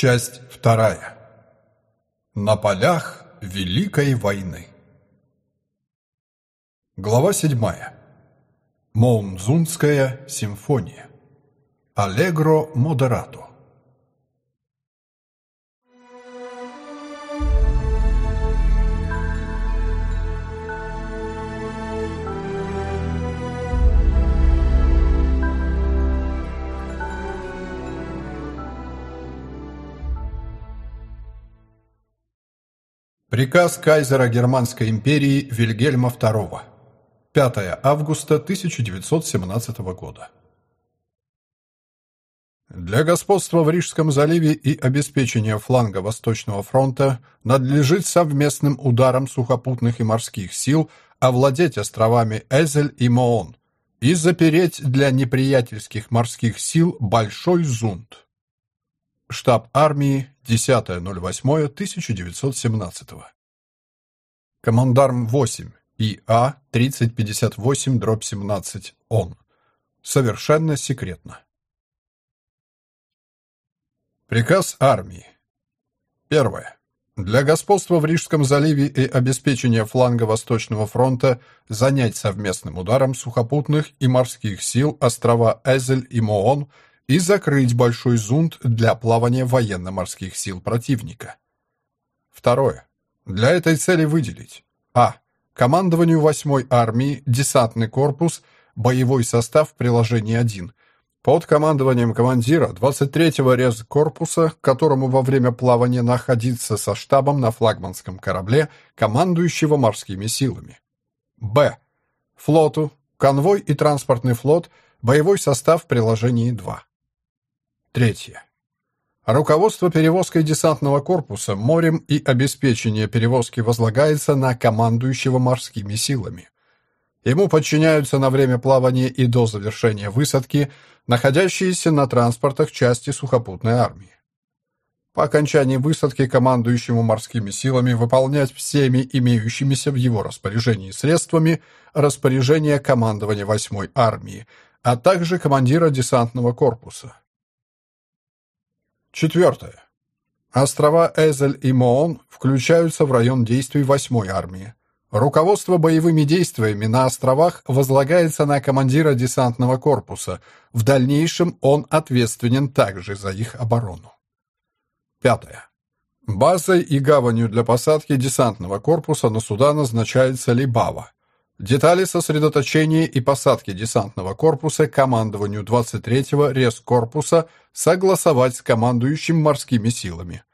Часть вторая. На полях Великой войны. Глава седьмая. Моунзунская симфония. Аллегро модерато. Приказ кайзера Германской империи Вильгельма II. 5 августа 1917 года. Для господства в Рижском заливе и обеспечения фланга Восточного фронта надлежит совместным ударом сухопутных и морских сил овладеть островами Эзель и Моон и запереть для неприятельских морских сил Большой Зунд. Штаб армии 10.08.1917. Командарм 8. ИА 3058-17. Он. Совершенно секретно. Приказ армии. Первое. Для господства в Рижском заливе и обеспечения фланга Восточного фронта занять совместным ударом сухопутных и морских сил острова Эзель и Моон – и закрыть Большой Зунд для плавания военно-морских сил противника. Второе. Для этой цели выделить А. Командованию 8-й армии, десантный корпус, боевой состав приложение 1, под командованием командира 23-го резкорпуса, которому во время плавания находиться со штабом на флагманском корабле, командующего морскими силами. Б. Флоту, конвой и транспортный флот, боевой состав приложение 2. Третье. Руководство перевозкой десантного корпуса морем и обеспечение перевозки возлагается на командующего морскими силами. Ему подчиняются на время плавания и до завершения высадки находящиеся на транспортах части сухопутной армии. По окончании высадки командующему морскими силами выполнять всеми имеющимися в его распоряжении средствами распоряжение командования 8-й армии, а также командира десантного корпуса. Четвертое. Острова Эзель и Моон включаются в район действий 8-й армии. Руководство боевыми действиями на островах возлагается на командира десантного корпуса. В дальнейшем он ответственен также за их оборону. Пятое. Базой и гаванью для посадки десантного корпуса на суда назначается Либава. Детали сосредоточения и посадки десантного корпуса командованию 23-го рескорпуса согласовать с командующим морскими силами.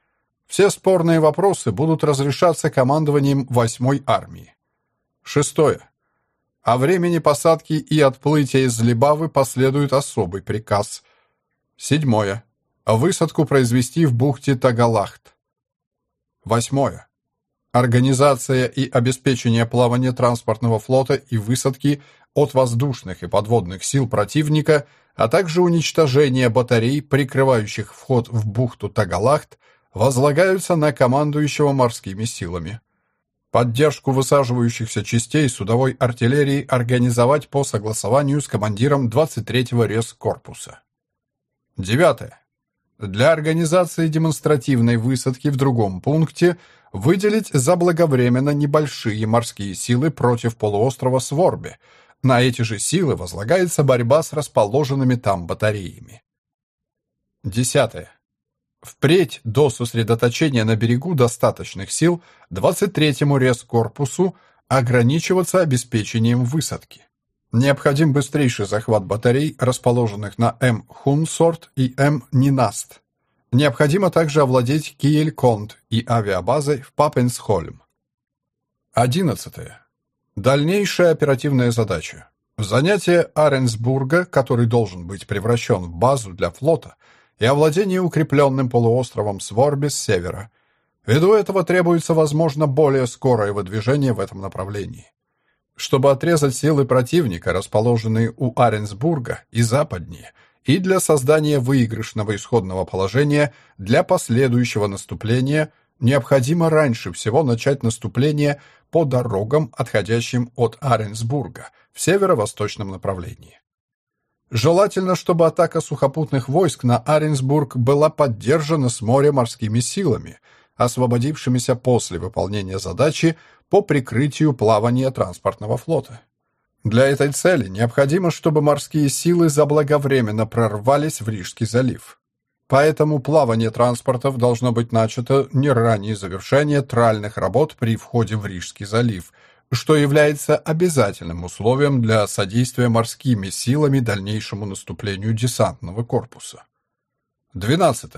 Все спорные вопросы будут разрешаться командованием 8-й армии. Шестое. О времени посадки и отплытия из Либавы последует особый приказ. Седьмое. Высадку произвести в бухте Тагалахт. Восьмое. Организация и обеспечение плавания транспортного флота и высадки от воздушных и подводных сил противника, а также уничтожение батарей, прикрывающих вход в бухту Тагалахт, возлагаются на командующего морскими силами. Поддержку высаживающихся частей судовой артиллерии организовать по согласованию с командиром 23-го рескорпуса. Девятое. Для организации демонстративной высадки в другом пункте выделить заблаговременно небольшие морские силы против полуострова Сворбе. На эти же силы возлагается борьба с расположенными там батареями. Десятое. Впредь до сосредоточения на берегу достаточных сил 23-му рескорпусу ограничиваться обеспечением высадки. Необходим быстрейший захват батарей, расположенных на М. Хунсорт и М. Нинаст. Необходимо также овладеть Киель-Конт и авиабазой в Папенсхольм. 11. Дальнейшая оперативная задача. Занятие Аренсбурга, который должен быть превращен в базу для флота, и овладение укрепленным полуостровом Сворби с севера. Ввиду этого требуется, возможно, более скорое выдвижение в этом направлении чтобы отрезать силы противника, расположенные у Аренсбурга и западнее, и для создания выигрышного исходного положения для последующего наступления необходимо раньше всего начать наступление по дорогам, отходящим от Аренсбурга в северо-восточном направлении. Желательно, чтобы атака сухопутных войск на Аренсбург была поддержана с моря морскими силами, освободившимися после выполнения задачи по прикрытию плавания транспортного флота. Для этой цели необходимо, чтобы морские силы заблаговременно прорвались в Рижский залив. Поэтому плавание транспортов должно быть начато не ранее завершения тральных работ при входе в Рижский залив, что является обязательным условием для содействия морскими силами дальнейшему наступлению десантного корпуса. 12.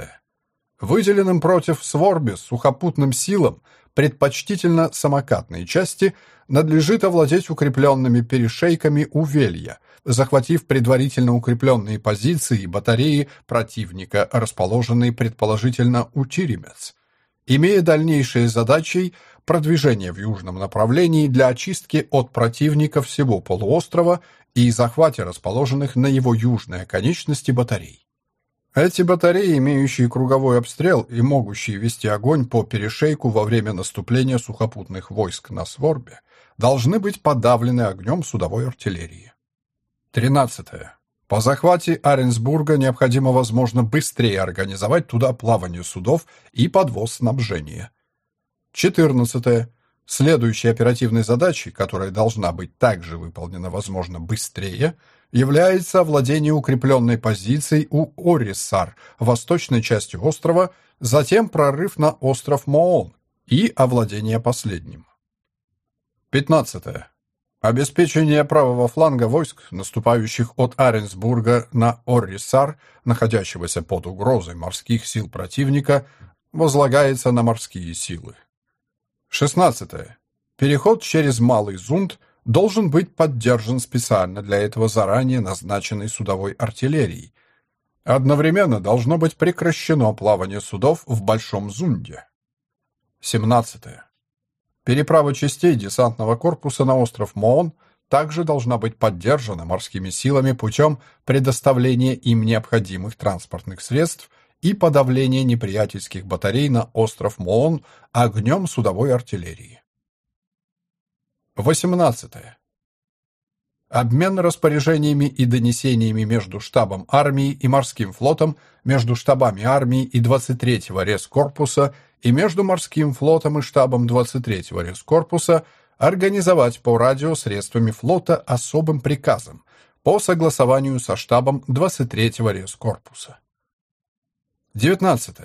Выделенным против Сворби сухопутным силам предпочтительно самокатные части надлежит овладеть укрепленными перешейками у Велья, захватив предварительно укрепленные позиции и батареи противника, расположенные предположительно у Тиремец, имея дальнейшие задачей продвижение в южном направлении для очистки от противника всего полуострова и захвате расположенных на его южной оконечности батарей. Эти батареи, имеющие круговой обстрел и могущие вести огонь по перешейку во время наступления сухопутных войск на Сворбе, должны быть подавлены огнем судовой артиллерии. 13. По захвате Аренсбурга необходимо, возможно, быстрее организовать туда плавание судов и подвоз снабжения. 14. Следующей оперативной задачей, которая должна быть также выполнена, возможно, быстрее, является овладение укрепленной позицией у Орисар, восточной части острова, затем прорыв на остров Моон и овладение последним. 15. Обеспечение правого фланга войск, наступающих от Аренсбурга на Орисар, находящегося под угрозой морских сил противника, возлагается на морские силы. 16. Переход через Малый Зунд должен быть поддержан специально для этого заранее назначенной судовой артиллерией. Одновременно должно быть прекращено плавание судов в Большом Зунде. 17. Переправа частей десантного корпуса на остров Моон также должна быть поддержана морскими силами путем предоставления им необходимых транспортных средств и подавления неприятельских батарей на остров Моон огнем судовой артиллерии. 18. Обмен распоряжениями и донесениями между штабом армии и морским флотом, между штабами армии и 23-го рескорпуса и между морским флотом и штабом 23-го рескорпуса организовать по радио средствами флота особым приказом по согласованию со штабом 23-го рескорпуса. 19.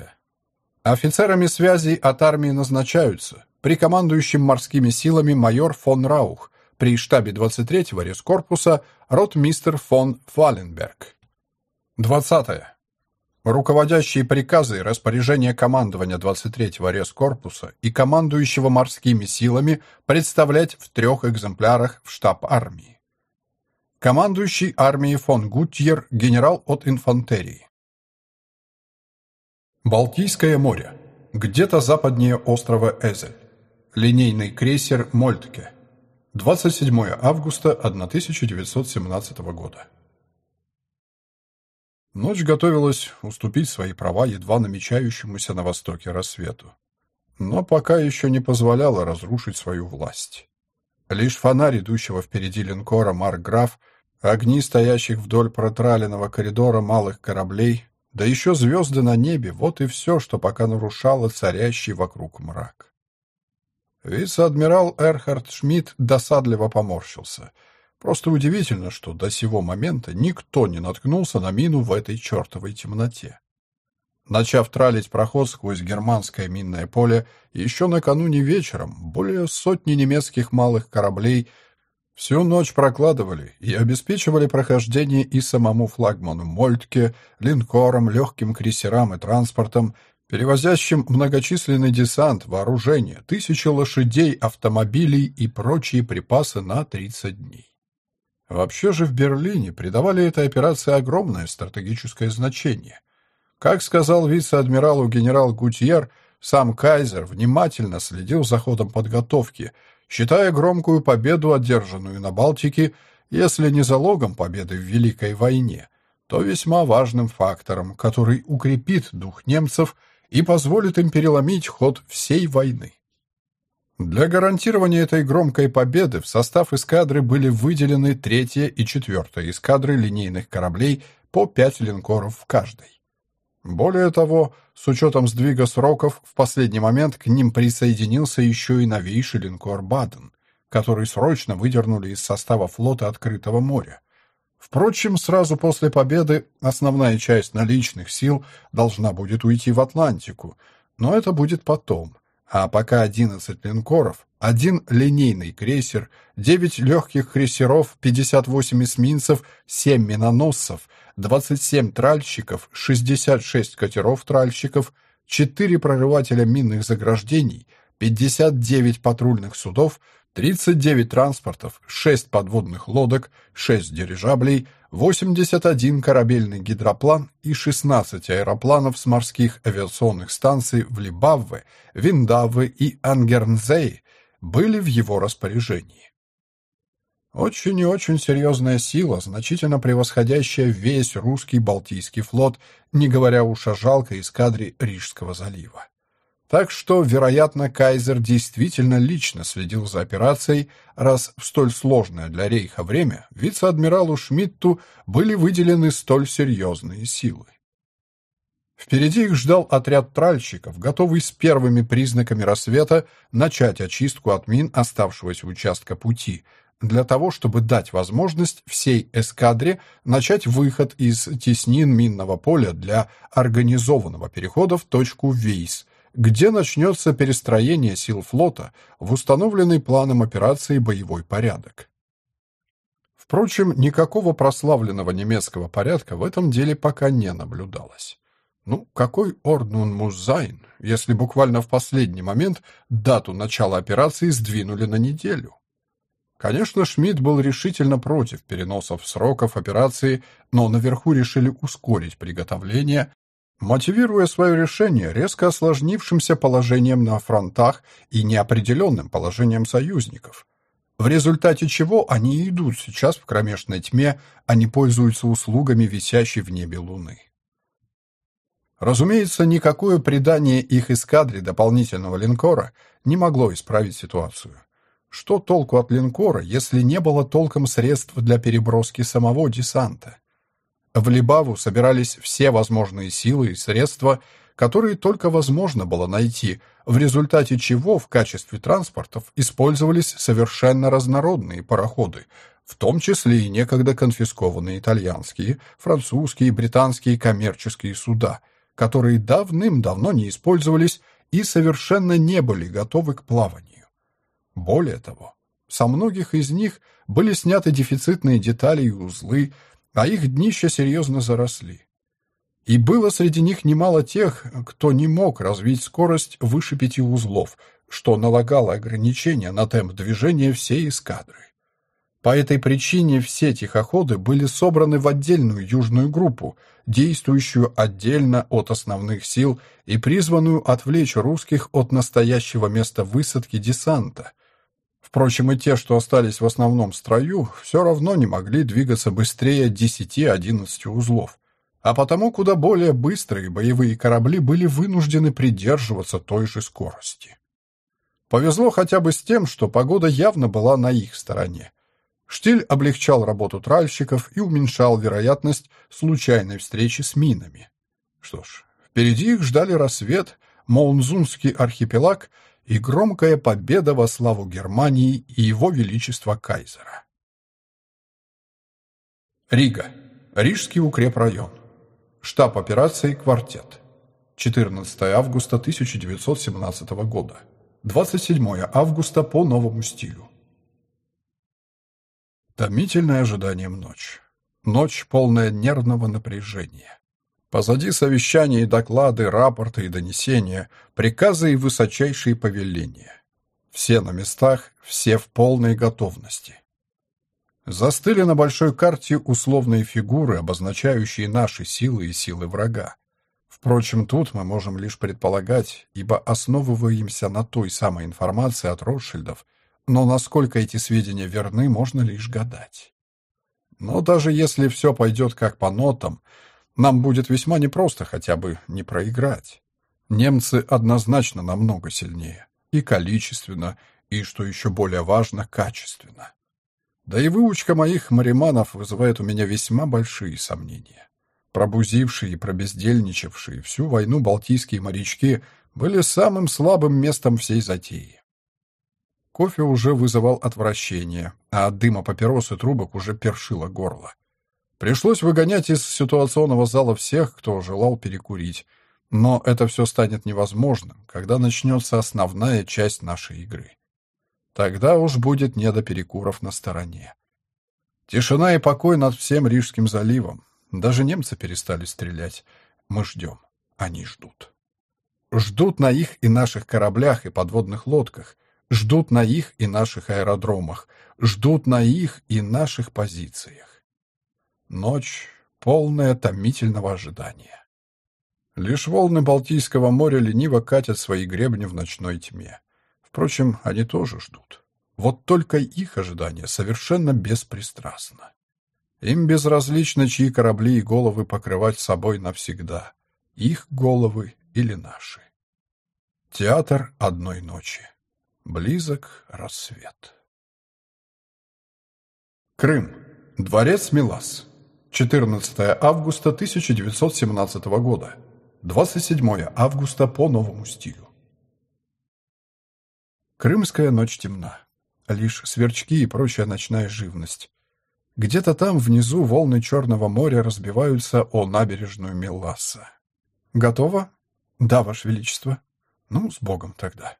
Офицерами связи от армии назначаются при командующем морскими силами майор фон Раух, при штабе 23-го рескорпуса ротмистер фон Фаленберг. 20. Руководящие приказы и распоряжения командования 23-го рескорпуса и командующего морскими силами представлять в трех экземплярах в штаб армии. Командующий армией фон Гутьер, генерал от инфантерии. Балтийское море. Где-то западнее острова Эзель. Линейный крейсер «Мольтке». 27 августа 1917 года. Ночь готовилась уступить свои права едва намечающемуся на востоке рассвету, но пока еще не позволяла разрушить свою власть. Лишь фонарь идущего впереди линкора «Маркграф», огни стоящих вдоль протраленного коридора малых кораблей, да еще звезды на небе — вот и все, что пока нарушало царящий вокруг мрак. Вице-адмирал Эрхард Шмидт досадливо поморщился. Просто удивительно, что до сего момента никто не наткнулся на мину в этой чертовой темноте. Начав тралить проход сквозь германское минное поле, еще накануне вечером более сотни немецких малых кораблей всю ночь прокладывали и обеспечивали прохождение и самому флагману Мольтке, линкорам, легким крейсерам и транспортам, перевозящим многочисленный десант, вооружение, тысячи лошадей, автомобилей и прочие припасы на 30 дней. Вообще же в Берлине придавали этой операции огромное стратегическое значение. Как сказал вице-адмиралу генерал Гутьер, сам Кайзер внимательно следил за ходом подготовки, считая громкую победу, одержанную на Балтике, если не залогом победы в Великой войне, то весьма важным фактором, который укрепит дух немцев – и позволит им переломить ход всей войны. Для гарантирования этой громкой победы в состав эскадры были выделены третья и четвертая эскадры линейных кораблей по пять линкоров в каждой. Более того, с учетом сдвига сроков, в последний момент к ним присоединился еще и новейший линкор «Баден», который срочно выдернули из состава флота открытого моря. Впрочем, сразу после победы основная часть наличных сил должна будет уйти в Атлантику, но это будет потом. А пока 11 линкоров, один линейный крейсер, 9 легких крейсеров, 58 эсминцев, 7 миноносцев, 27 тральщиков, 66 катеров-тральщиков, 4 прорывателя минных заграждений, 59 патрульных судов, 39 транспортов, 6 подводных лодок, 6 дирижаблей, 81 корабельный гидроплан и 16 аэропланов с морских авиационных станций в Либавве, Виндаве и Ангернзее были в его распоряжении. Очень и очень серьезная сила, значительно превосходящая весь русский Балтийский флот, не говоря уж о жалкой эскадре Рижского залива. Так что, вероятно, Кайзер действительно лично следил за операцией, раз в столь сложное для Рейха время вице-адмиралу Шмидту были выделены столь серьезные силы. Впереди их ждал отряд тральщиков, готовый с первыми признаками рассвета начать очистку от мин оставшегося участка пути, для того, чтобы дать возможность всей эскадре начать выход из теснин минного поля для организованного перехода в точку Вейс – где начнется перестроение сил флота в установленный планом операции боевой порядок. Впрочем, никакого прославленного немецкого порядка в этом деле пока не наблюдалось. Ну, какой Орднун Музайн, если буквально в последний момент дату начала операции сдвинули на неделю? Конечно, Шмидт был решительно против переносов сроков операции, но наверху решили ускорить приготовление, мотивируя свое решение резко осложнившимся положением на фронтах и неопределенным положением союзников, в результате чего они идут сейчас в кромешной тьме, а не пользуются услугами висящей в небе луны. Разумеется, никакое придание их эскадре дополнительного линкора не могло исправить ситуацию. Что толку от линкора, если не было толком средств для переброски самого десанта? В Либаву собирались все возможные силы и средства, которые только возможно было найти, в результате чего в качестве транспортов использовались совершенно разнородные пароходы, в том числе и некогда конфискованные итальянские, французские и британские коммерческие суда, которые давным-давно не использовались и совершенно не были готовы к плаванию. Более того, со многих из них были сняты дефицитные детали и узлы, а их днища серьезно заросли. И было среди них немало тех, кто не мог развить скорость выше пяти узлов, что налагало ограничения на темп движения всей эскадры. По этой причине все тихоходы были собраны в отдельную южную группу, действующую отдельно от основных сил и призванную отвлечь русских от настоящего места высадки десанта, Впрочем, и те, что остались в основном строю, все равно не могли двигаться быстрее 10-11 узлов. А потому куда более быстрые боевые корабли были вынуждены придерживаться той же скорости. Повезло хотя бы с тем, что погода явно была на их стороне. Штиль облегчал работу тральщиков и уменьшал вероятность случайной встречи с минами. Что ж, впереди их ждали рассвет, Моунзунский архипелаг — и громкая победа во славу Германии и его величества кайзера. Рига. Рижский укрепрайон. Штаб операции «Квартет». 14 августа 1917 года. 27 августа по новому стилю. Томительное ожиданием ночь. Ночь, полная нервного напряжения. Позади совещания и доклады, рапорты и донесения, приказы и высочайшие повеления. Все на местах, все в полной готовности. Застыли на большой карте условные фигуры, обозначающие наши силы и силы врага. Впрочем, тут мы можем лишь предполагать, ибо основываемся на той самой информации от Ротшильдов, но насколько эти сведения верны, можно лишь гадать. Но даже если все пойдет как по нотам, нам будет весьма непросто хотя бы не проиграть. Немцы однозначно намного сильнее. и количественно, и, что еще более важно, качественно. Да и выучка моих мариманов вызывает у меня весьма большие сомнения. Пробузившие и пробездельничавшие всю войну балтийские морячки были самым слабым местом всей затеи. Кофе уже вызывал отвращение, а от дыма папирос и трубок уже першило горло. Пришлось выгонять из ситуационного зала всех, кто желал перекурить, но это все станет невозможным, когда начнется основная часть нашей игры. Тогда уж будет не до перекуров на стороне. Тишина и покой над всем Рижским заливом. Даже немцы перестали стрелять. Мы ждем. Они ждут. Ждут на их и наших кораблях и подводных лодках. Ждут на их и наших аэродромах. Ждут на их и наших позициях. Ночь, полная томительного ожидания. Лишь волны Балтийского моря лениво катят свои гребни в ночной тьме. Впрочем, они тоже ждут. Вот только их ожидание совершенно беспристрастно. Им безразлично, чьи корабли и головы покрывать собой навсегда. Их головы или наши. Театр одной ночи. Близок рассвет. Крым. Дворец Милас. 14 августа 1917 года. 27 августа по новому стилю. Крымская ночь темна. Лишь сверчки и прочая ночная живность. Где-то там внизу волны Черного моря разбиваются о набережную Мелласа. Готово? Да, Ваше Величество. Ну, с Богом тогда.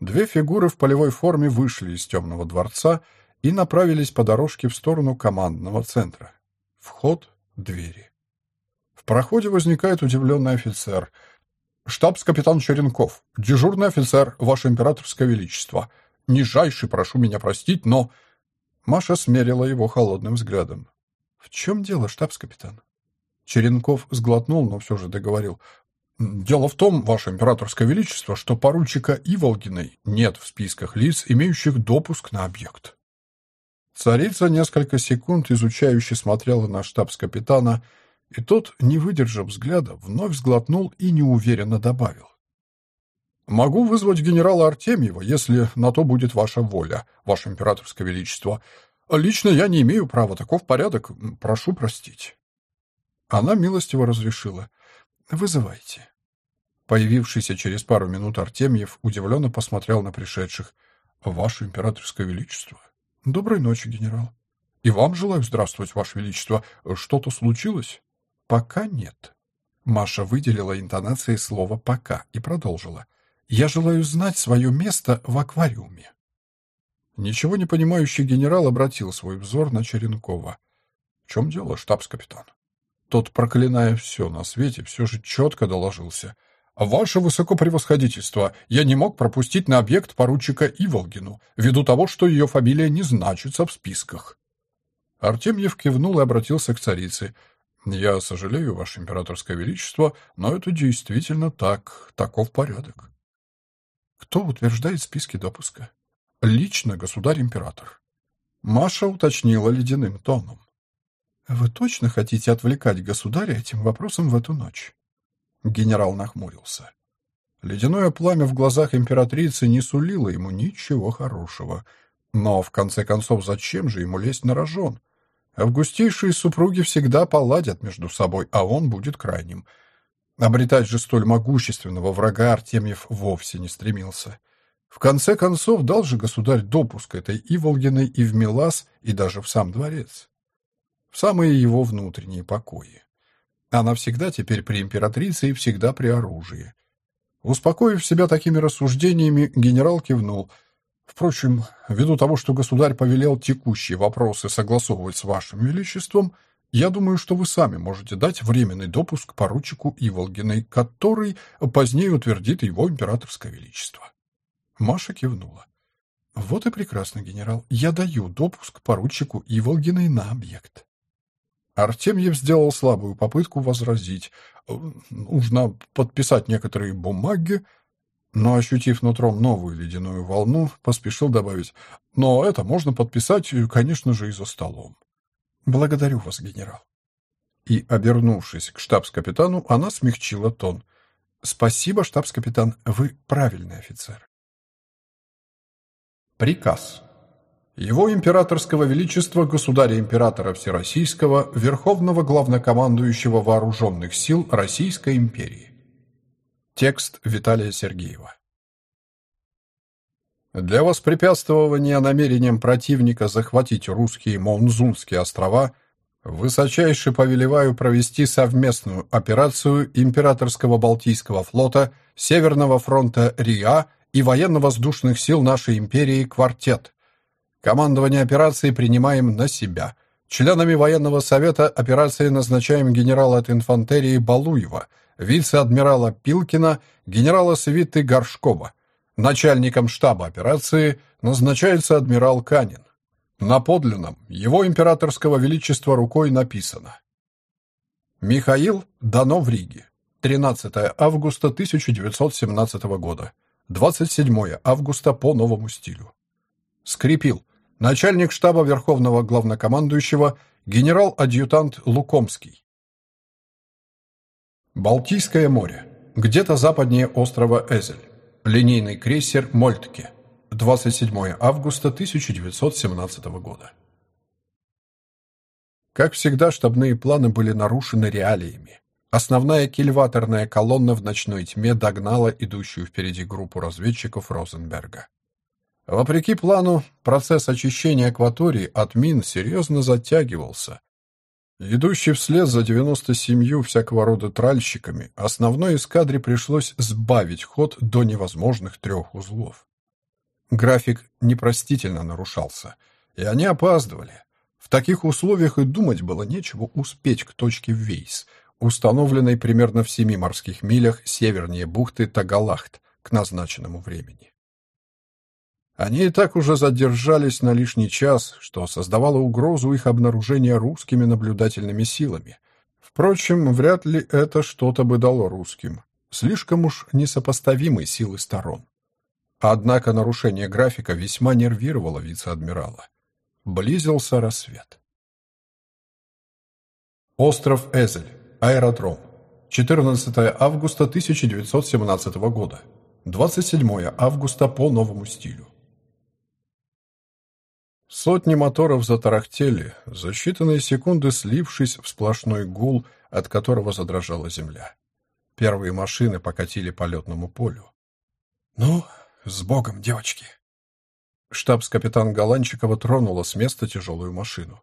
Две фигуры в полевой форме вышли из темного дворца и направились по дорожке в сторону командного центра. Вход — двери. В проходе возникает удивленный офицер — «Штабс-капитан Черенков, дежурный офицер, Ваше Императорское Величество. Нижайше прошу меня простить, но...» Маша смерила его холодным взглядом. «В чем дело, штабс-капитан?» Черенков сглотнул, но все же договорил. «Дело в том, Ваше Императорское Величество, что поручика Иволгиной нет в списках лиц, имеющих допуск на объект». Царица несколько секунд изучающе смотрела на штабс-капитана, и тот, не выдержав взгляда, вновь сглотнул и неуверенно добавил. «Могу вызвать генерала Артемьева, если на то будет ваша воля, ваше императорское величество. Лично я не имею права, таков порядок, прошу простить». Она милостиво разрешила. «Вызывайте». Появившийся через пару минут Артемьев удивленно посмотрел на пришедших. «Ваше императорское величество». «Доброй ночи, генерал». «И вам желаю здравствовать, ваше величество. Что-то случилось?» «Пока нет». Маша выделила интонацией слова «пока» и продолжила. «Я желаю знать свое место в аквариуме». Ничего не понимающий генерал обратил свой взор на Черенкова. «В чем дело, штабс-капитан?» Тот, проклиная все на свете, все же четко доложился. «Ваше высокопревосходительство, я не мог пропустить на объект поручика Иволгину, ввиду того, что ее фамилия не значится в списках». Артемьев кивнул и обратился к царице. «Я сожалею, Ваше Императорское Величество, но это действительно так, таков порядок». «Кто утверждает списки допуска?» «Лично государь-император». Маша уточнила ледяным тоном. «Вы точно хотите отвлекать государя этим вопросом в эту ночь?» Генерал нахмурился. Ледяное пламя в глазах императрицы не сулило ему ничего хорошего. Но, в конце концов, зачем же ему лезть на рожон? Августейшие супруги всегда поладят между собой, а он будет крайним. Обретать же столь могущественного врага Артемьев вовсе не стремился. В конце концов, дал же государь допуск этой Иволгиной и в Милас, и даже в сам дворец. В самые его внутренние покои. Она всегда теперь при императрице и всегда при оружии. Успокоив себя такими рассуждениями, генерал кивнул — Впрочем, ввиду того, что государь повелел текущие вопросы согласовывать с вашим величеством, я думаю, что вы сами можете дать временный допуск поручику Иволгиной, который позднее утвердит его императорское величество. Маша кивнула. Вот и прекрасно, генерал. Я даю допуск поручику Иволгиной на объект. Артемьев сделал слабую попытку возразить. Нужно подписать некоторые бумаги, но, ощутив нутром новую ледяную волну, поспешил добавить, «Но это можно подписать, конечно же, и за столом». «Благодарю вас, генерал». И, обернувшись к штабс-капитану, она смягчила тон. «Спасибо, штабс-капитан, вы правильный офицер». Приказ. Его императорского величества государя-императора Всероссийского, Верховного главнокомандующего Вооруженных сил Российской империи. Текст Виталия Сергеева. Для воспрепятствования намерениям противника захватить русские Монзунские острова высочайше повелеваю провести совместную операцию Императорского Балтийского флота, Северного фронта РИА и военно-воздушных сил нашей империи «Квартет», Командование операции принимаем на себя. Членами военного совета операции назначаем генерала от инфантерии Балуева, вице-адмирала Пилкина, генерала свиты Горшкова. Начальником штаба операции назначается адмирал Канин. На подлинном его императорского величества рукой написано. Михаил дано в Риге. 13 августа 1917 года. 27 августа по новому стилю. Скрипил начальник штаба Верховного Главнокомандующего генерал-адъютант Лукомский. Балтийское море. Где-то западнее острова Эзель. Линейный крейсер «Мольтке». 27 августа 1917 года. Как всегда, штабные планы были нарушены реалиями. Основная кильваторная колонна в ночной тьме догнала идущую впереди группу разведчиков Розенберга. Вопреки плану, процесс очищения акватории от мин серьезно затягивался. Идущий вслед за 97 всякого рода тральщиками, основной эскадре пришлось сбавить ход до невозможных трех узлов. График непростительно нарушался, и они опаздывали. В таких условиях и думать было нечего успеть к точке Вейс, установленной примерно в семи морских милях севернее бухты Тагалахт к назначенному времени. Они и так уже задержались на лишний час, что создавало угрозу их обнаружения русскими наблюдательными силами. Впрочем, вряд ли это что-то бы дало русским. Слишком уж несопоставимы силы сторон. Однако нарушение графика весьма нервировало вице-адмирала. Близился рассвет. Остров Эзель. Аэродром. 14 августа 1917 года. 27 августа по новому стилю. Сотни моторов затарахтели, за считанные секунды слившись в сплошной гул, от которого задрожала земля. Первые машины покатили по летному полю. «Ну, с Богом, девочки!» Штабс-капитан Голанчикова тронула с места тяжелую машину.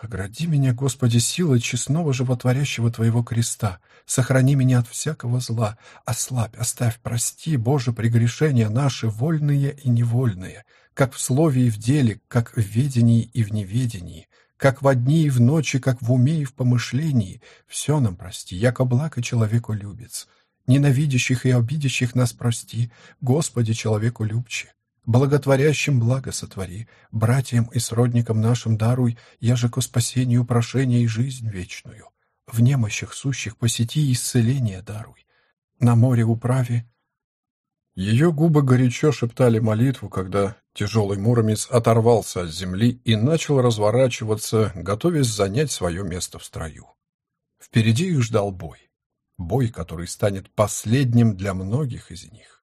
Огради меня, Господи, силой честного животворящего Твоего креста. Сохрани меня от всякого зла. Ослабь, оставь, прости, Боже, прегрешения наши, вольные и невольные, как в слове и в деле, как в ведении и в неведении, как во дни и в ночи, как в уме и в помышлении. Все нам прости, яко благо человеку любец. Ненавидящих и обидящих нас прости, Господи, человеку любче благотворящим благо сотвори, братьям и сродникам нашим даруй, я же ко спасению прошения и жизнь вечную. В немощах сущих посети исцеление даруй. На море управе. Ее губы горячо шептали молитву, когда тяжелый муромец оторвался от земли и начал разворачиваться, готовясь занять свое место в строю. Впереди их ждал бой. Бой, который станет последним для многих из них.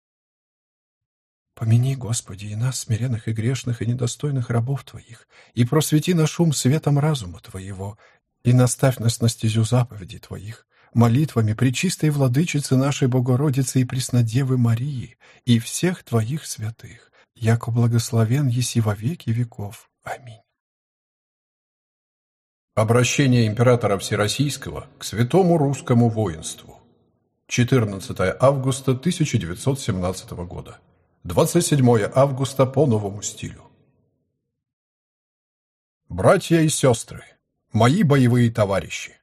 Помяни, Господи, и нас, смиренных и грешных, и недостойных рабов Твоих, и просвети наш ум светом разума Твоего, и наставь нас на стезю заповедей Твоих, молитвами Пречистой Владычицы нашей Богородицы и Преснодевы Марии, и всех Твоих святых, яко благословен еси во веки веков. Аминь. Обращение императора Всероссийского к святому русскому воинству. 14 августа 1917 года. 27 августа по новому стилю. Братья и сестры, мои боевые товарищи,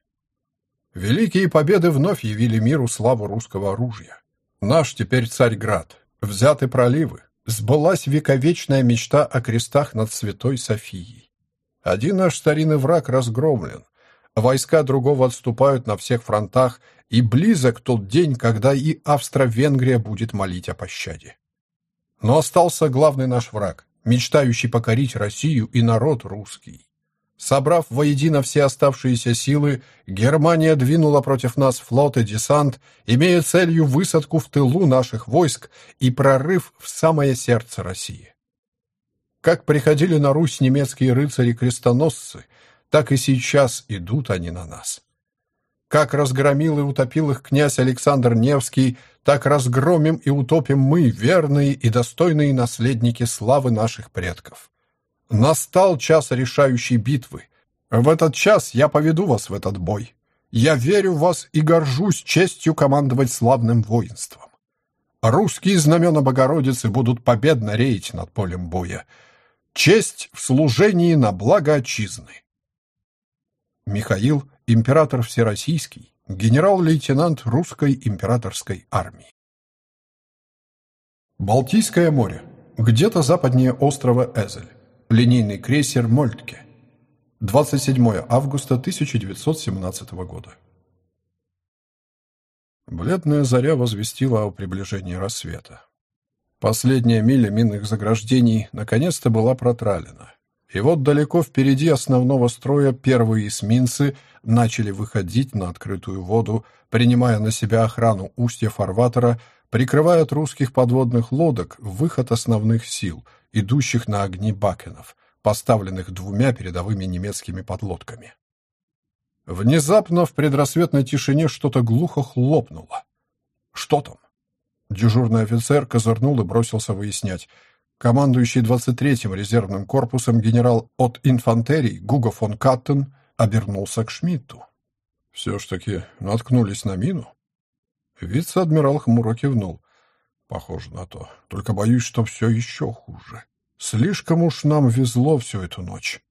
великие победы вновь явили миру славу русского оружия. Наш теперь Царьград, взяты проливы, сбылась вековечная мечта о крестах над Святой Софией. Один наш старинный враг разгромлен, войска другого отступают на всех фронтах, и близок тот день, когда и Австро-Венгрия будет молить о пощаде. Но остался главный наш враг, мечтающий покорить Россию и народ русский. Собрав воедино все оставшиеся силы, Германия двинула против нас флот и десант, имея целью высадку в тылу наших войск и прорыв в самое сердце России. Как приходили на Русь немецкие рыцари-крестоносцы, так и сейчас идут они на нас. Как разгромил и утопил их князь Александр Невский, так разгромим и утопим мы, верные и достойные наследники славы наших предков. Настал час решающей битвы. В этот час я поведу вас в этот бой. Я верю в вас и горжусь честью командовать славным воинством. Русские знамена Богородицы будут победно реять над полем боя. Честь в служении на благо отчизны. Михаил император всероссийский, генерал-лейтенант русской императорской армии. Балтийское море. Где-то западнее острова Эзель. Линейный крейсер «Мольтке». 27 августа 1917 года. Бледная заря возвестила о приближении рассвета. Последняя миля минных заграждений наконец-то была протралена. И вот далеко впереди основного строя первые эсминцы начали выходить на открытую воду, принимая на себя охрану устья фарватера, прикрывая от русских подводных лодок выход основных сил, идущих на огни бакенов, поставленных двумя передовыми немецкими подлодками. Внезапно в предрассветной тишине что-то глухо хлопнуло. Что там? Дежурный офицер козырнул и бросился выяснять — Командующий 23-м резервным корпусом генерал от инфантерии Гуго фон Каттен обернулся к Шмидту. «Все ж таки наткнулись на мину?» Вице-адмирал хмуро кивнул. «Похоже на то. Только боюсь, что все еще хуже. Слишком уж нам везло всю эту ночь».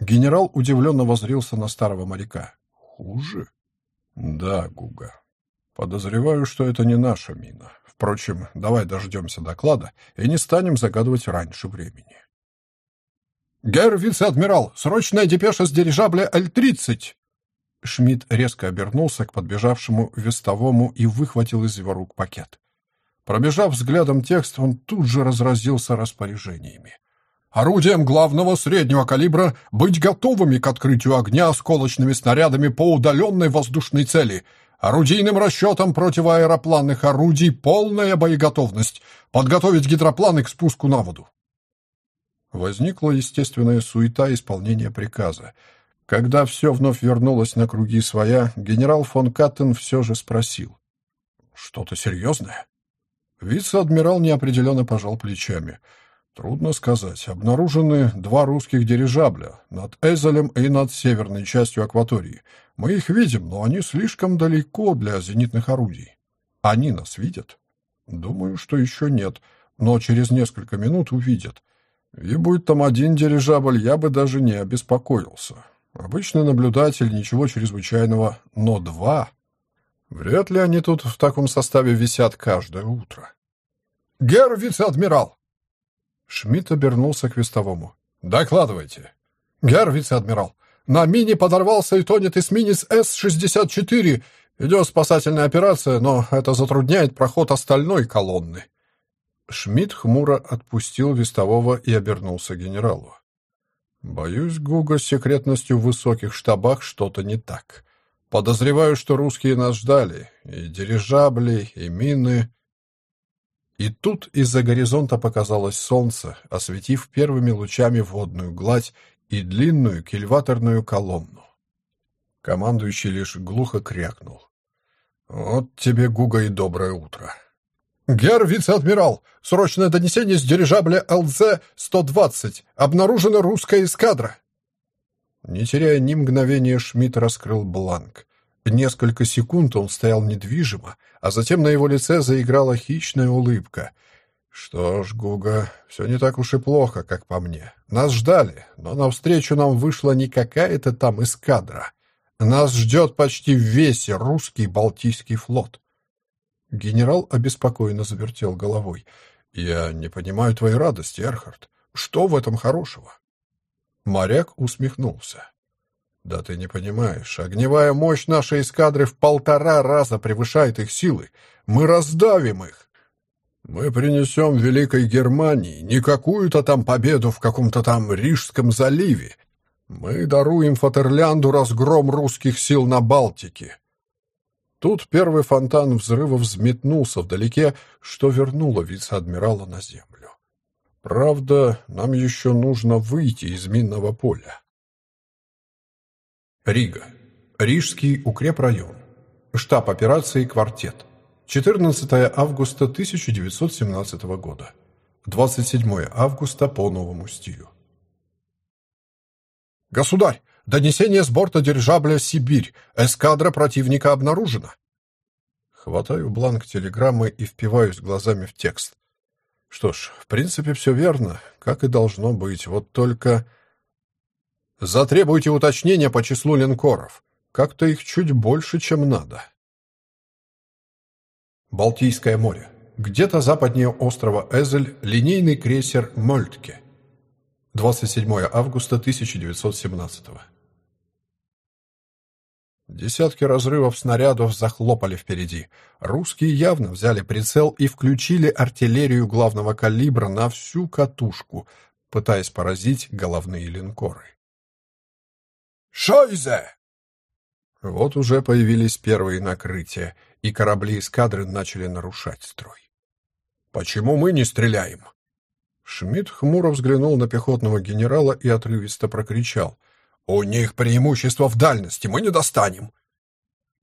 Генерал удивленно возрился на старого моряка. «Хуже?» «Да, Гуга. Подозреваю, что это не наша мина. Впрочем, давай дождемся доклада и не станем загадывать раньше времени. «Герр вице-адмирал, срочная депеша с дирижабля Л-30!» Шмидт резко обернулся к подбежавшему вестовому и выхватил из его рук пакет. Пробежав взглядом текст, он тут же разразился распоряжениями. «Орудием главного среднего калибра быть готовыми к открытию огня осколочными снарядами по удаленной воздушной цели — Орудийным расчетам противоаэропланных орудий полная боеготовность. Подготовить гидропланы к спуску на воду. Возникла естественная суета исполнения приказа. Когда все вновь вернулось на круги своя, генерал фон Каттен все же спросил. «Что-то серьезное?» Вице-адмирал неопределенно пожал плечами. Трудно сказать. Обнаружены два русских дирижабля над Эзелем и над северной частью акватории. Мы их видим, но они слишком далеко для зенитных орудий. Они нас видят? Думаю, что еще нет, но через несколько минут увидят. И будь там один дирижабль, я бы даже не обеспокоился. Обычный наблюдатель, ничего чрезвычайного, но два... Вряд ли они тут в таком составе висят каждое утро. «Герр вице-адмирал!» Шмидт обернулся к вестовому. «Докладывайте». «Герр, вице-адмирал, на мине подорвался и тонет эсминец С-64. Идет спасательная операция, но это затрудняет проход остальной колонны». Шмидт хмуро отпустил вестового и обернулся к генералу. «Боюсь, Гуга, с секретностью в высоких штабах что-то не так. Подозреваю, что русские нас ждали. И дирижабли, и мины...» И тут из-за горизонта показалось солнце, осветив первыми лучами водную гладь и длинную кильваторную колонну. Командующий лишь глухо крякнул. «Вот тебе, Гуга, и доброе утро!» «Герр вице-адмирал! Срочное донесение с дирижабля ЛЗ-120! Обнаружена русская эскадра!» Не теряя ни мгновения, Шмидт раскрыл бланк. Несколько секунд он стоял недвижимо, а затем на его лице заиграла хищная улыбка. «Что ж, Гуга, все не так уж и плохо, как по мне. Нас ждали, но навстречу нам вышла не какая-то там эскадра. Нас ждет почти весь русский Балтийский флот». Генерал обеспокоенно завертел головой. «Я не понимаю твоей радости, Эрхард. Что в этом хорошего?» Моряк усмехнулся. Да ты не понимаешь, огневая мощь нашей эскадры в полтора раза превышает их силы. Мы раздавим их. Мы принесем Великой Германии не какую-то там победу в каком-то там Рижском заливе. Мы даруем Фатерлянду разгром русских сил на Балтике. Тут первый фонтан взрыва взметнулся вдалеке, что вернуло вице-адмирала на землю. Правда, нам еще нужно выйти из минного поля. Рига. Рижский укрепрайон. Штаб операции «Квартет». 14 августа 1917 года. 27 августа по новому стилю. «Государь, донесение с борта дирижабля «Сибирь». Эскадра противника обнаружена». Хватаю бланк телеграммы и впиваюсь глазами в текст. Что ж, в принципе, все верно, как и должно быть, вот только... Затребуйте уточнения по числу линкоров. Как-то их чуть больше, чем надо. Балтийское море. Где-то западнее острова Эзель линейный крейсер «Мольтке». 27 августа 1917 Десятки разрывов снарядов захлопали впереди. Русские явно взяли прицел и включили артиллерию главного калибра на всю катушку, пытаясь поразить головные линкоры. «Шойзе!» Вот уже появились первые накрытия, и корабли эскадры начали нарушать строй. «Почему мы не стреляем?» Шмидт хмуро взглянул на пехотного генерала и отрывисто прокричал — «У них преимущество в дальности, мы не достанем!»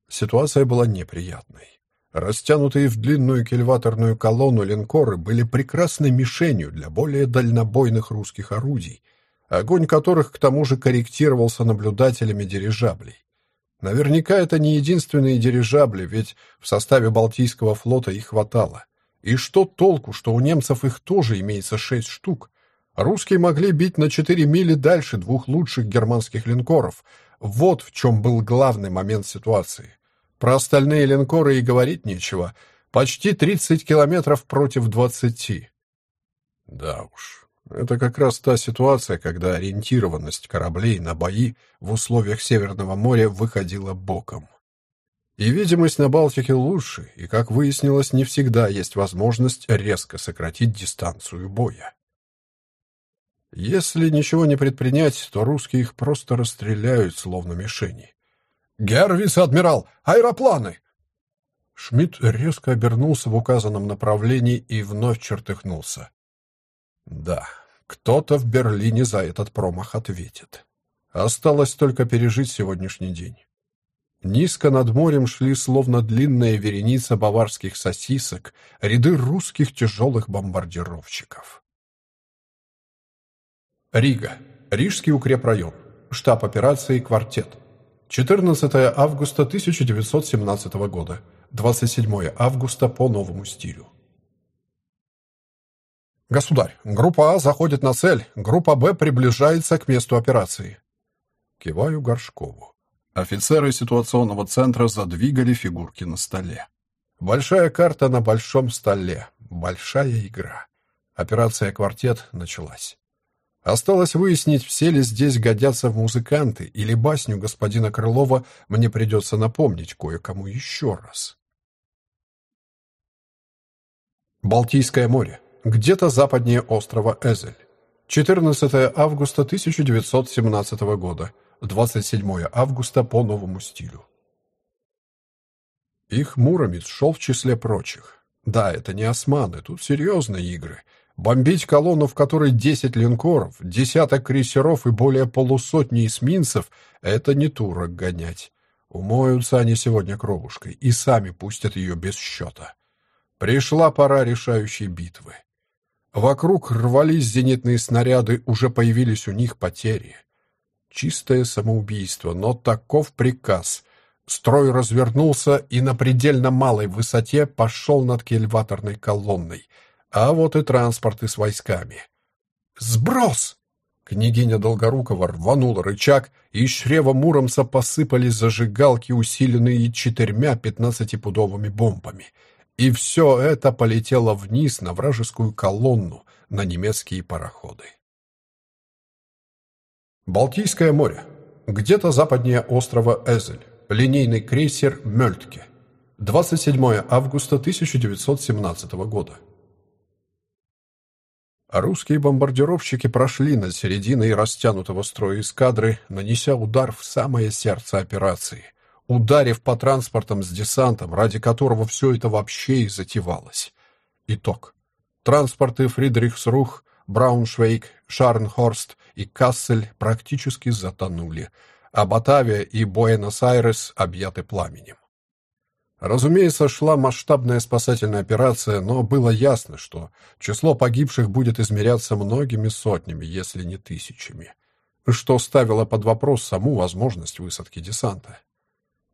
Ситуация была неприятной. Растянутые в длинную кильваторную колонну линкоры были прекрасной мишенью для более дальнобойных русских орудий, огонь которых к тому же корректировался наблюдателями дирижаблей. Наверняка это не единственные дирижабли, ведь в составе Балтийского флота их хватало. И что толку, что у немцев их тоже имеется шесть штук, Русские могли бить на четыре мили дальше двух лучших германских линкоров. Вот в чем был главный момент ситуации. Про остальные линкоры и говорить нечего. Почти 30 километров против 20. Да уж, это как раз та ситуация, когда ориентированность кораблей на бои в условиях Северного моря выходила боком. И видимость на Балтике лучше, и, как выяснилось, не всегда есть возможность резко сократить дистанцию боя. Если ничего не предпринять, то русские их просто расстреляют, словно мишени. «Герр вице-адмирал! Аэропланы!» Шмидт резко обернулся в указанном направлении и вновь чертыхнулся. «Да, кто-то в Берлине за этот промах ответит. Осталось только пережить сегодняшний день». Низко над морем шли словно длинная вереница баварских сосисок, ряды русских тяжелых бомбардировщиков. Рига. Рижский укрепрайон. Штаб операции «Квартет». 14 августа 1917 года. 27 августа по новому стилю. «Государь, группа А заходит на цель, группа Б приближается к месту операции». Киваю Горшкову. Офицеры ситуационного центра задвигали фигурки на столе. Большая карта на большом столе. Большая игра. Операция «Квартет» началась. Осталось выяснить, все ли здесь годятся в музыканты, или басню господина Крылова мне придется напомнить кое-кому еще раз. Балтийское море. Где-то западнее острова Эзель. 14 августа 1917 года. 27 августа по новому стилю. Их Муромец шел в числе прочих. Да, это не османы, тут серьезные игры — Бомбить колонну, в которой 10 линкоров, десяток крейсеров и более полусотни эсминцев — это не турок гонять. Умоются они сегодня кровушкой и сами пустят ее без счета. Пришла пора решающей битвы. Вокруг рвались зенитные снаряды, уже появились у них потери. Чистое самоубийство, но таков приказ. Строй развернулся и на предельно малой высоте пошел над кельваторной колонной — а вот и транспорты с войсками. «Сброс!» Княгиня Долгорукова рванула рычаг, и из чрева Муромца посыпались зажигалки, усиленные четырьмя пятнадцатипудовыми бомбами. И все это полетело вниз на вражескую колонну, на немецкие пароходы. Балтийское море. Где-то западнее острова Эзель. Линейный крейсер «Мёльтке». 27 августа 1917 года. А русские бомбардировщики прошли над серединой растянутого строя эскадры, нанеся удар в самое сердце операции, ударив по транспортам с десантом, ради которого все это вообще и затевалось. Итог. Транспорты Фридрихсрух, Брауншвейг, Шарнхорст и Кассель практически затонули, а Батавия и Буэнос-Айрес объяты пламенем. Разумеется, шла масштабная спасательная операция, но было ясно, что число погибших будет измеряться многими сотнями, если не тысячами, что ставило под вопрос саму возможность высадки десанта.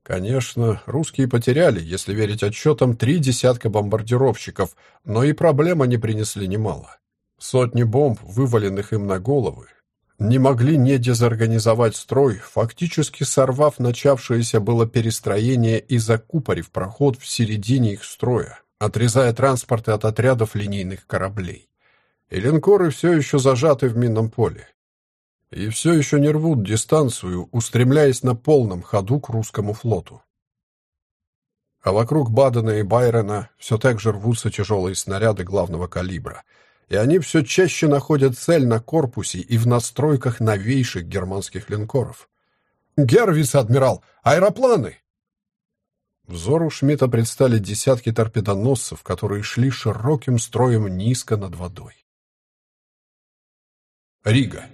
Конечно, русские потеряли, если верить отчетам, три десятка бомбардировщиков, но и проблемы не принесли немало. Сотни бомб, вываленных им на головы, не могли не дезорганизовать строй, фактически сорвав начавшееся было перестроение и закупорив проход в середине их строя, отрезая транспорты от отрядов линейных кораблей. И линкоры все еще зажаты в минном поле. И все еще не рвут дистанцию, устремляясь на полном ходу к русскому флоту. А вокруг Бадена и Байрона все так же рвутся тяжелые снаряды главного калибра — и они все чаще находят цель на корпусе и в настройках новейших германских линкоров. «Гервис, адмирал! Аэропланы!» Взору Шмидта предстали десятки торпедоносцев, которые шли широким строем низко над водой. Рига.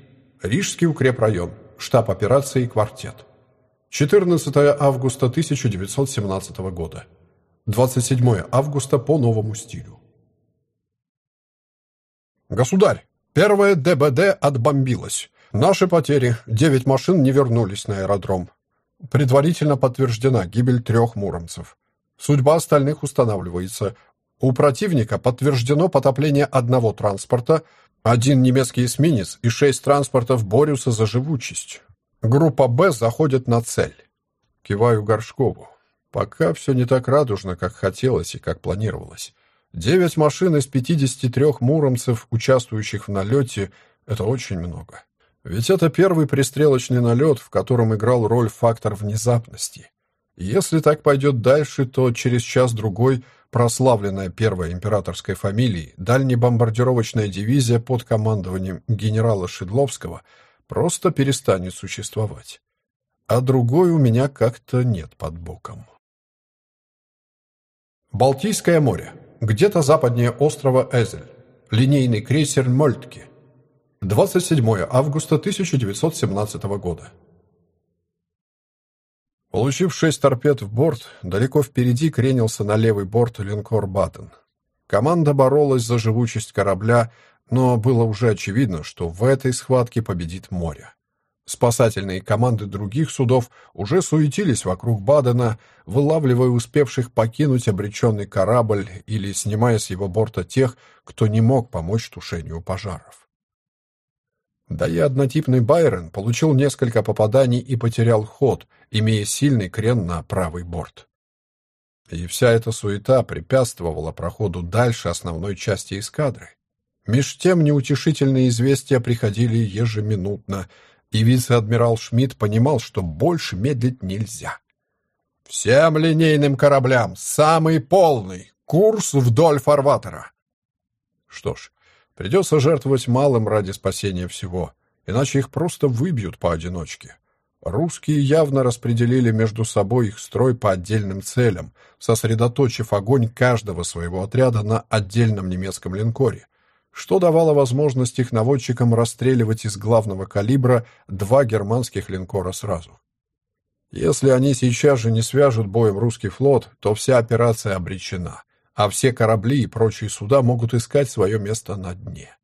Рижский укрепрайон. Штаб операции «Квартет». 14 августа 1917 года. 27 августа по новому стилю. «Государь, первая ДБД отбомбилась. Наши потери. Девять машин не вернулись на аэродром. Предварительно подтверждена гибель трех муромцев. Судьба остальных устанавливается. У противника подтверждено потопление одного транспорта, один немецкий эсминец и шесть транспортов борются за живучесть. Группа «Б» заходит на цель. Киваю Горшкову. Пока все не так радужно, как хотелось и как планировалось. Девять машин из 53 муромцев, участвующих в налете, это очень много. Ведь это первый пристрелочный налет, в котором играл роль фактор внезапности. Если так пойдет дальше, то через час-другой прославленная первая императорской фамилии дальнебомбардировочная дивизия под командованием генерала Шедловского просто перестанет существовать. А другой у меня как-то нет под боком. Балтийское море где-то западнее острова Эзель. Линейный крейсер «Мольтке». 27 августа 1917 года. Получив шесть торпед в борт, далеко впереди кренился на левый борт линкор «Баттен». Команда боролась за живучесть корабля, но было уже очевидно, что в этой схватке победит море. Спасательные команды других судов уже суетились вокруг Бадена, вылавливая успевших покинуть обреченный корабль или снимая с его борта тех, кто не мог помочь тушению пожаров. Да и однотипный Байрон получил несколько попаданий и потерял ход, имея сильный крен на правый борт. И вся эта суета препятствовала проходу дальше основной части эскадры. Меж тем неутешительные известия приходили ежеминутно — и вице-адмирал Шмидт понимал, что больше медлить нельзя. «Всем линейным кораблям самый полный курс вдоль фарватера!» Что ж, придется жертвовать малым ради спасения всего, иначе их просто выбьют поодиночке. Русские явно распределили между собой их строй по отдельным целям, сосредоточив огонь каждого своего отряда на отдельном немецком линкоре, что давало возможность их наводчикам расстреливать из главного калибра два германских линкора сразу. Если они сейчас же не свяжут боем русский флот, то вся операция обречена, а все корабли и прочие суда могут искать свое место на дне.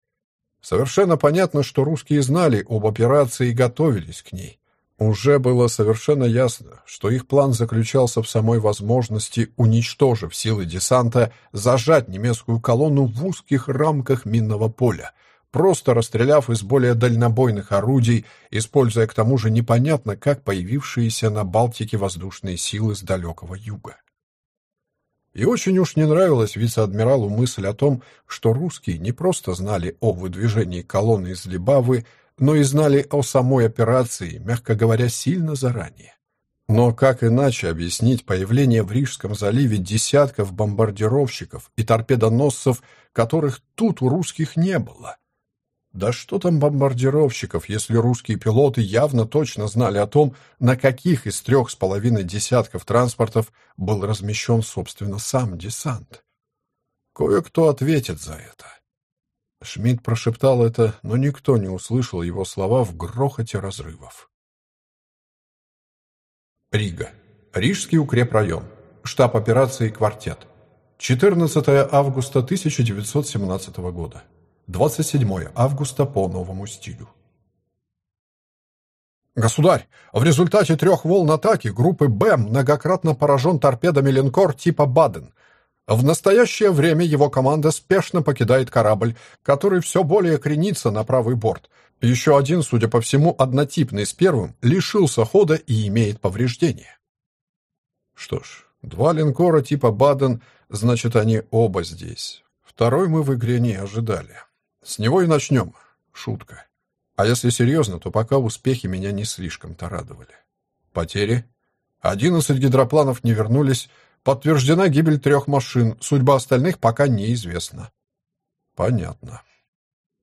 Совершенно понятно, что русские знали об операции и готовились к ней. Уже было совершенно ясно, что их план заключался в самой возможности, уничтожив силы десанта, зажать немецкую колонну в узких рамках минного поля, просто расстреляв из более дальнобойных орудий, используя к тому же непонятно как появившиеся на Балтике воздушные силы с далекого юга. И очень уж не нравилась вице-адмиралу мысль о том, что русские не просто знали о выдвижении колонны из Либавы, но и знали о самой операции, мягко говоря, сильно заранее. Но как иначе объяснить появление в Рижском заливе десятков бомбардировщиков и торпедоносцев, которых тут у русских не было? Да что там бомбардировщиков, если русские пилоты явно точно знали о том, на каких из трех с половиной десятков транспортов был размещен, собственно, сам десант? Кое-кто ответит за это. Шмидт прошептал это, но никто не услышал его слова в грохоте разрывов. Рига. Рижский укрепрайон. Штаб операции «Квартет». 14 августа 1917 года. 27 августа по новому стилю. Государь, в результате трех волн атаки группы «Б» многократно поражен торпедами линкор типа «Баден», в настоящее время его команда спешно покидает корабль, который все более кренится на правый борт. Еще один, судя по всему, однотипный с первым, лишился хода и имеет повреждения. Что ж, два линкора типа «Баден», значит, они оба здесь. Второй мы в игре не ожидали. С него и начнем. Шутка. А если серьезно, то пока успехи меня не слишком-то радовали. Потери? Одиннадцать гидропланов не вернулись, Подтверждена гибель трех машин, судьба остальных пока неизвестна. Понятно.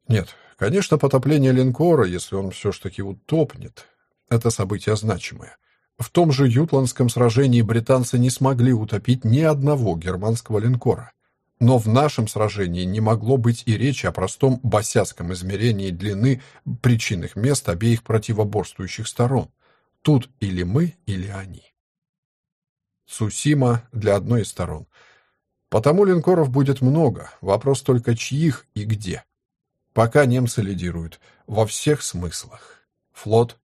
Нет, конечно, потопление линкора, если он все ж таки утопнет, это событие значимое. В том же Ютландском сражении британцы не смогли утопить ни одного германского линкора. Но в нашем сражении не могло быть и речи о простом босяцком измерении длины причинных мест обеих противоборствующих сторон. Тут или мы, или они. Сусима для одной из сторон. Потому линкоров будет много, вопрос только чьих и где. Пока немцы лидируют, во всех смыслах. Флот.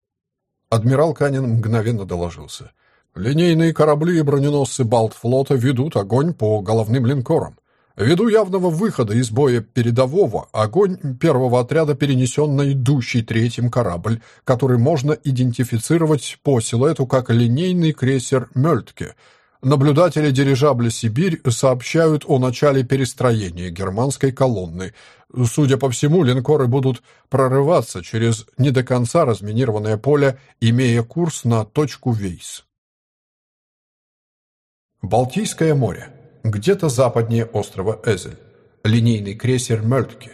Адмирал Канин мгновенно доложился. Линейные корабли и броненосцы Балтфлота ведут огонь по головным линкорам. Ввиду явного выхода из боя передового, огонь первого отряда перенесен на идущий третьим корабль, который можно идентифицировать по силуэту как линейный крейсер «Мёльтке», Наблюдатели дирижабля «Сибирь» сообщают о начале перестроения германской колонны. Судя по всему, линкоры будут прорываться через не до конца разминированное поле, имея курс на точку Вейс. Балтийское море. Где-то западнее острова Эзель. Линейный крейсер «Мёльтке».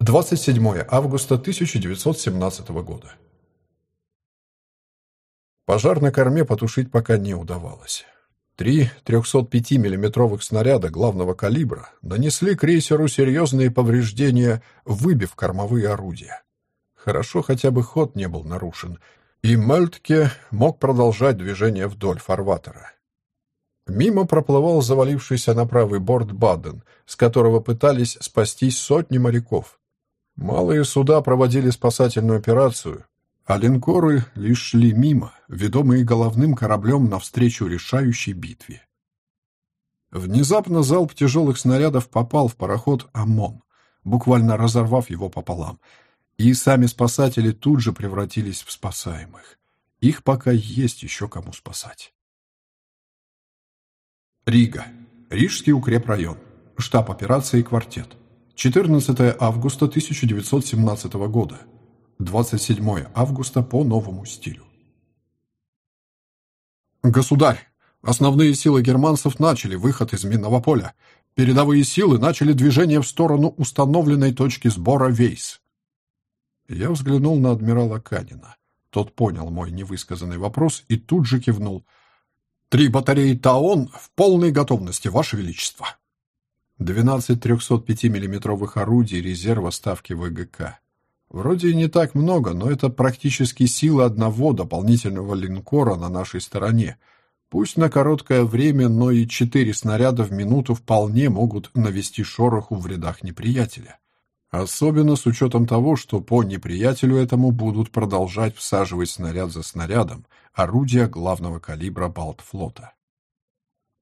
27 августа 1917 года. Пожар на корме потушить пока не удавалось. Три 305 миллиметровых снаряда главного калибра нанесли крейсеру серьезные повреждения, выбив кормовые орудия. Хорошо хотя бы ход не был нарушен, и Мельтке мог продолжать движение вдоль фарватера. Мимо проплывал завалившийся на правый борт Баден, с которого пытались спастись сотни моряков. Малые суда проводили спасательную операцию, а линкоры лишь шли мимо, ведомые головным кораблем навстречу решающей битве. Внезапно залп тяжелых снарядов попал в пароход «ОМОН», буквально разорвав его пополам, и сами спасатели тут же превратились в спасаемых. Их пока есть еще кому спасать. Рига. Рижский укрепрайон. Штаб операции «Квартет». 14 августа 1917 года. 27 августа по новому стилю. Государь, основные силы германцев начали выход из минного поля. Передовые силы начали движение в сторону установленной точки сбора Вейс. Я взглянул на адмирала Канина. Тот понял мой невысказанный вопрос и тут же кивнул. «Три батареи Таон в полной готовности, Ваше Величество!» 12 305 миллиметровых орудий резерва ставки ВГК. Вроде и не так много, но это практически сила одного дополнительного линкора на нашей стороне. Пусть на короткое время, но и четыре снаряда в минуту вполне могут навести шороху в рядах неприятеля. Особенно с учетом того, что по неприятелю этому будут продолжать всаживать снаряд за снарядом орудия главного калибра Балтфлота.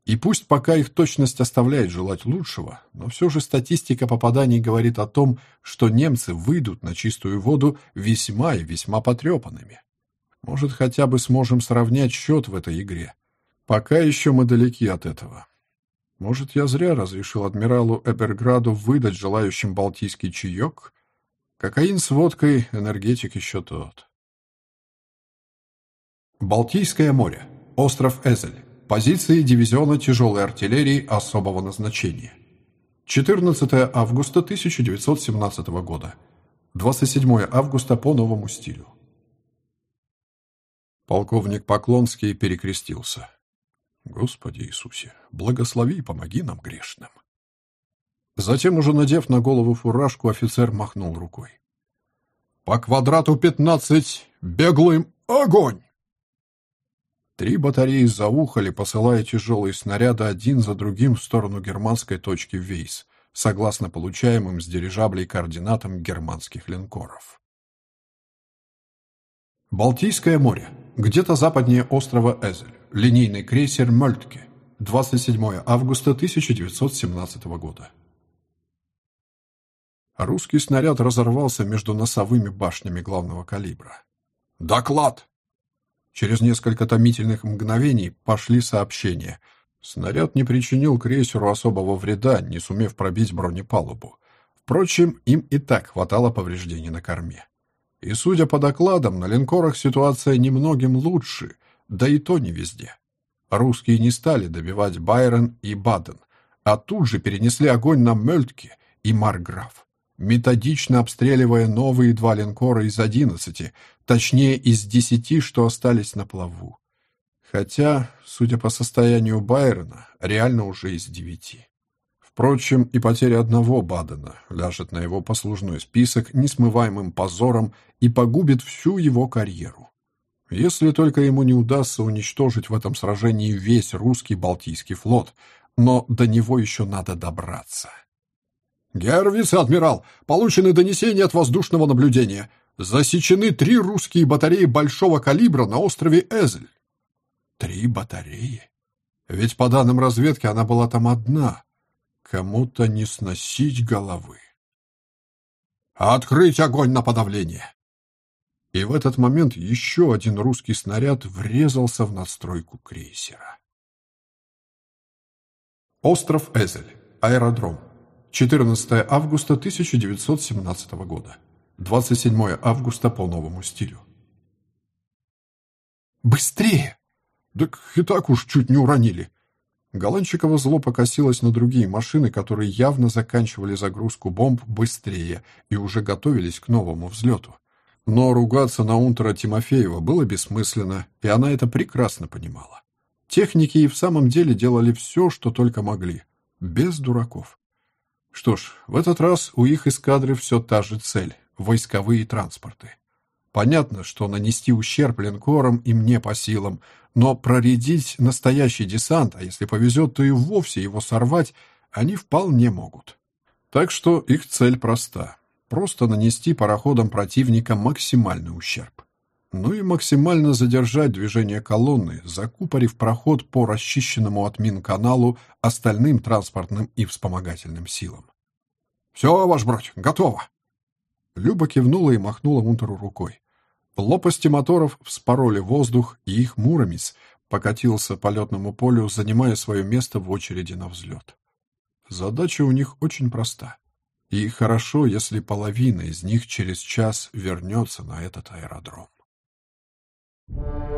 И пусть пока их точность оставляет желать лучшего, но все же статистика попаданий говорит о том, что немцы выйдут на чистую воду весьма и весьма потрепанными. Может, хотя бы сможем сравнять счет в этой игре. Пока еще мы далеки от этого. Может, я зря разрешил адмиралу Эберграду выдать желающим балтийский чаек? Кокаин с водкой, энергетик еще тот. Балтийское море. Остров Эзель. Позиции дивизиона тяжелой артиллерии особого назначения. 14 августа 1917 года. 27 августа по новому стилю. Полковник Поклонский перекрестился. Господи Иисусе, благослови и помоги нам грешным. Затем, уже надев на голову фуражку, офицер махнул рукой. «По квадрату пятнадцать! Беглым огонь!» Три батареи заухали, посылая тяжелые снаряды один за другим в сторону германской точки Вейс, согласно получаемым с дирижаблей координатам германских линкоров. Балтийское море. Где-то западнее острова Эзель. Линейный крейсер «Мольтке». 27 августа 1917 года. Русский снаряд разорвался между носовыми башнями главного калибра. «Доклад!» Через несколько томительных мгновений пошли сообщения. Снаряд не причинил крейсеру особого вреда, не сумев пробить бронепалубу. Впрочем, им и так хватало повреждений на корме. И, судя по докладам, на линкорах ситуация немногим лучше, да и то не везде. Русские не стали добивать Байрон и Баден, а тут же перенесли огонь на Мельтке и Марграф, методично обстреливая новые два линкора из одиннадцати, точнее из десяти, что остались на плаву. Хотя, судя по состоянию Байрона, реально уже из девяти. Впрочем, и потеря одного Бадена ляжет на его послужной список несмываемым позором и погубит всю его карьеру. Если только ему не удастся уничтожить в этом сражении весь русский Балтийский флот, но до него еще надо добраться. «Герр вице-адмирал, получены донесения от воздушного наблюдения. Засечены три русские батареи большого калибра на острове Эзель». «Три батареи? Ведь по данным разведки она была там одна, Кому-то не сносить головы. «Открыть огонь на подавление!» И в этот момент еще один русский снаряд врезался в надстройку крейсера. Остров Эзель. Аэродром. 14 августа 1917 года. 27 августа по новому стилю. «Быстрее!» «Так и так уж чуть не уронили. Голанчикова зло покосилась на другие машины, которые явно заканчивали загрузку бомб быстрее и уже готовились к новому взлету. Но ругаться на унтера Тимофеева было бессмысленно, и она это прекрасно понимала. Техники и в самом деле делали все, что только могли, без дураков. Что ж, в этот раз у их эскадры все та же цель — войсковые транспорты. Понятно, что нанести ущерб линкорам им не по силам, но проредить настоящий десант, а если повезет, то и вовсе его сорвать, они вполне могут. Так что их цель проста — просто нанести пароходам противника максимальный ущерб. Ну и максимально задержать движение колонны, закупорив проход по расчищенному от мин каналу остальным транспортным и вспомогательным силам. «Все, ваш бродь, готово!» Люба кивнула и махнула Мунтеру рукой. Лопасти моторов вспороли воздух, и их Муромец покатился по летному полю, занимая свое место в очереди на взлет. Задача у них очень проста. И хорошо, если половина из них через час вернется на этот аэродром. Thank you.